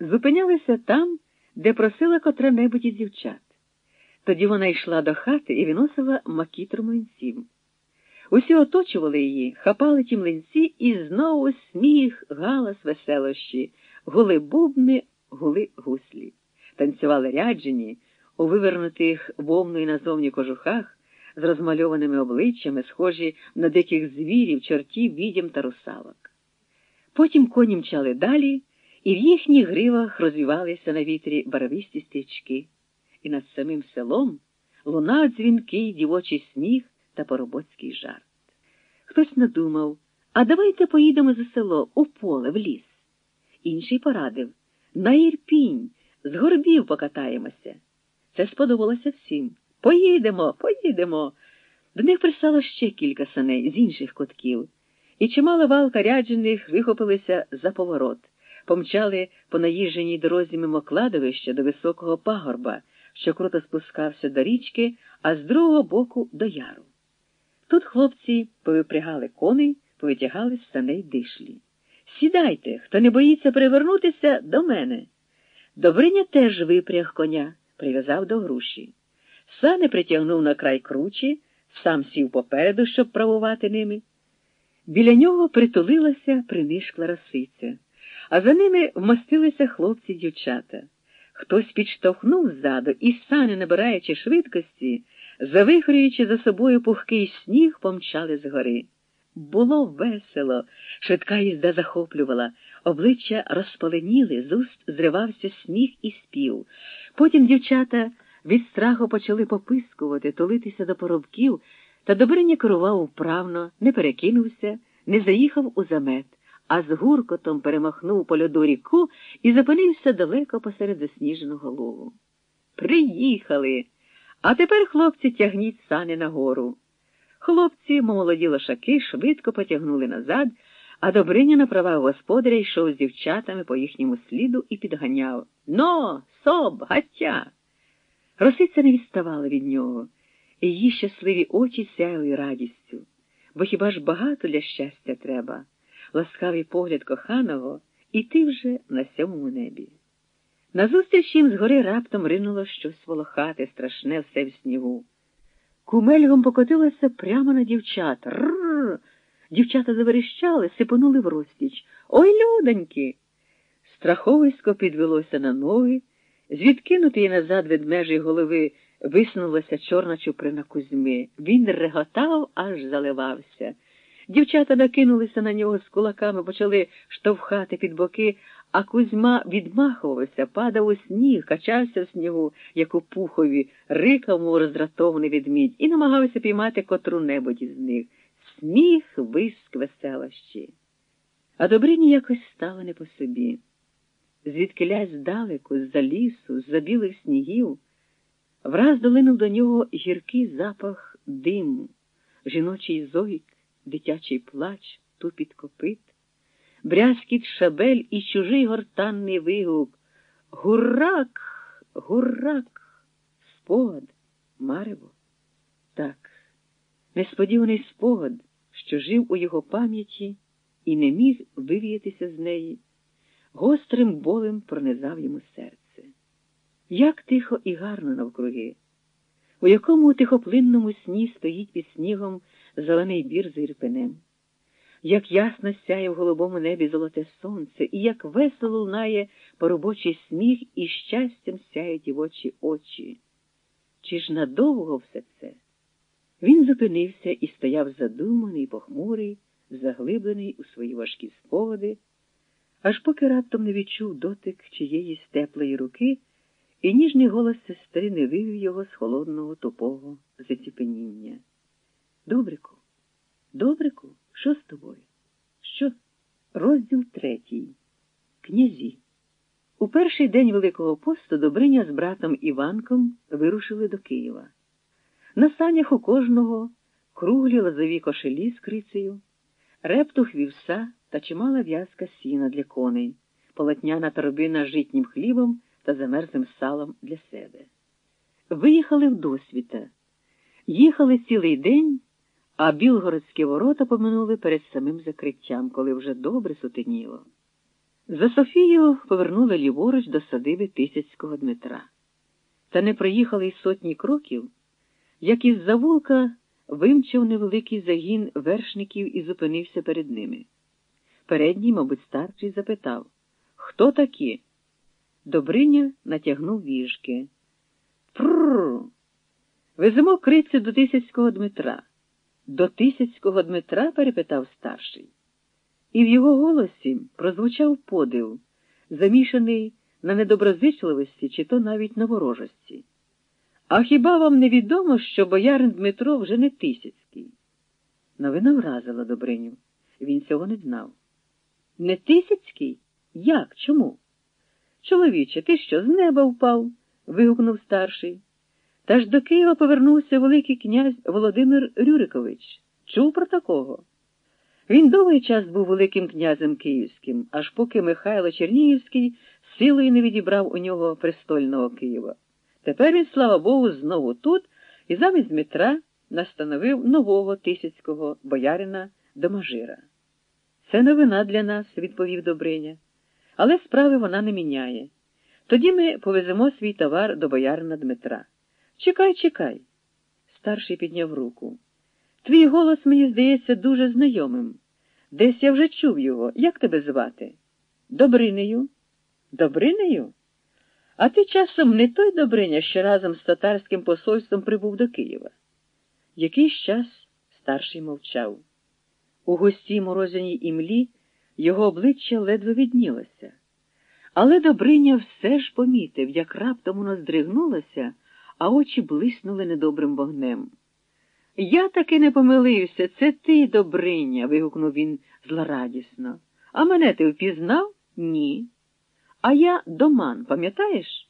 Зупинялися там, де просила котра небудь із дівчат. Тоді вона йшла до хати і виносила макітру млинців. Усі оточували її, хапали ті млинці, і знову сміх, галас, веселощі, гули бубни, гули гуслі. Танцювали ряджені у вивернутих вовною назовні кожухах з розмальованими обличчями, схожі на диких звірів, чортів, відьм та русалок. Потім коні мчали далі, і в їхніх гривах розвівалися на вітрі барвисті стрічки, і над самим селом лунав дзвінкий дівочий сміх та поробоцький жарт. Хтось надумав, а давайте поїдемо за село, у поле, в ліс. Інший порадив на Ірпінь, з горбів покатаємося. Це сподобалося всім. Поїдемо, поїдемо. До них пристало ще кілька саней з інших кутків, і чимала валка ряджених вихопилися за поворот, помчали по наїждженій дорозі мимо кладовища до високого пагорба, що круто спускався до річки, а з другого боку до яру. Тут хлопці повипрягали коней, повитягали з саней дишлі. Сідайте, хто не боїться перевернутися, до мене. Добриня теж випряг коня, прив'язав до груші. Сани притягнув на край кручі, сам сів попереду, щоб правувати ними. Біля нього притулилася принишкла росиця, а за ними вмостилися хлопці дівчата. Хтось підштовхнув ззаду і, сани, набираючи швидкості, завихрюючи за собою пухкий сніг, помчали згори. Було весело, швидка їзда захоплювала, обличчя розпаленіли, з уст зривався сніг і спів. Потім дівчата від страху почали попискувати, тулитися до поробків, та Добриня керував вправно, не перекинувся, не заїхав у замет, а з гуркотом перемахнув по льоду ріку і зупинився далеко посеред засніженого лову. Приїхали. А тепер, хлопці, тягніть сани нагору. Хлопці, молоді лошаки, швидко потягнули назад, а Добриня на правах господаря йшов з дівчатами по їхньому сліду і підганяв Но, соб, гаття. Росиця не відставала від нього, і її щасливі очі сяяли радістю, бо хіба ж багато для щастя треба, ласкавий погляд коханого, і ти вже на сьомому небі. Назустріч їм згори раптом ринуло щось волохате, страшне все в снігу. Кумельгом покотилося прямо на дівчат. Рррр. Дівчата заверещали, сипонули в розтіч. Ой, людоньки. Страховисько підвелося на ноги, з відкинутої назад ведмежої голови висунулася чорна чуприна Кузьми. Він реготав, аж заливався. Дівчата накинулися на нього з кулаками, почали штовхати під боки, а Кузьма відмахувався, падав у сніг, качався в снігу, як у пухові, рикав, мов роздратований відмідь, і намагався піймати котру небудь із них. Сміх, виск, веселощі. А Добрині якось стало не по собі. Звідкилясь здалеку, з-за лісу, з-за білих снігів, враз долинув до нього гіркий запах диму, жіночий зойк, дитячий плач, тупіт копит брязкіт шабель і чужий гортанний вигук. Гурак, гурак, спогад, марево. Так, несподіваний спогад, що жив у його пам'яті і не міг вивіятися з неї, гострим болем пронизав йому серце. Як тихо і гарно навкруги, у якому тихоплинному сні стоїть під снігом зелений бір з ірпенем як ясно сяє в голубому небі золоте сонце, і як весело лунає поробочий сміх і щастям сяють дівочі очі. Чи ж надовго все це? Він зупинився і стояв задуманий, похмурий, заглиблений у свої важкі спогади, аж поки раптом не відчув дотик чиєїсь теплої руки, і ніжний голос сестри не вивів його з холодного тупого заціпеніння. Добрику, добрику. Що з тобою? Що? Розділ третій. Князі. У перший день Великого посту Добриня з братом Іванком вирушили до Києва. На санях у кожного круглі лозові кошелі з крицею, рептух вівса та чимала в'язка сіна для коней, полотняна торбина житнім хлібом та замерзлим салом для себе. Виїхали в досвіта. Їхали цілий день а білгородські ворота поминули перед самим закриттям, коли вже добре сутеніло. За Софію повернули ліворуч до садиби Тисяцького Дмитра. Та не проїхали й сотні кроків, як із завулка вимчав невеликий загін вершників і зупинився перед ними. Передній, мабуть, старший запитав Хто такі? Добриня натягнув віжки. Прррр. Веземо крицю до Тисяцького Дмитра. До Тисяцького Дмитра? перепитав старший. І в його голосі прозвучав подив, замішаний на недоброзичливості чи то навіть на ворожості. А хіба вам не відомо, що боярин Дмитро вже не Тисяцький? Новина вразила Добриню. Він цього не знав. Не Тисяцький? Як? Чому? Чоловіче, ти що, з неба впав? вигукнув старший. Та ж до Києва повернувся Великий князь Володимир Рюрикович. Чув про такого? Він довгий час був Великим князем Київським, аж поки Михайло Чернігівський силою не відібрав у нього престольного Києва. Тепер він, слава Богу, знову тут і замість Дмитра настановив нового тисяцького боярина Домажира. Це новина для нас, відповів Добриня, але справи вона не міняє. Тоді ми повеземо свій товар до боярина Дмитра. Чекай, чекай. Старший підняв руку. Твій голос мені здається дуже знайомим. Десь я вже чув його. Як тебе звати? Добринею. Добринею? А ти часом не той Добриня, що разом з татарським посольством прибув до Києва. Якийсь час старший мовчав. У густій морозяній імлі його обличчя ледве віднілося. Але Добриня все ж помітив, як раптом воно здригнулося, а очі блиснули недобрим вогнем. Я таки не помилився, це ти, Добриня, вигукнув він злорадісно. А мене ти впізнав? Ні. А я доман, пам'ятаєш?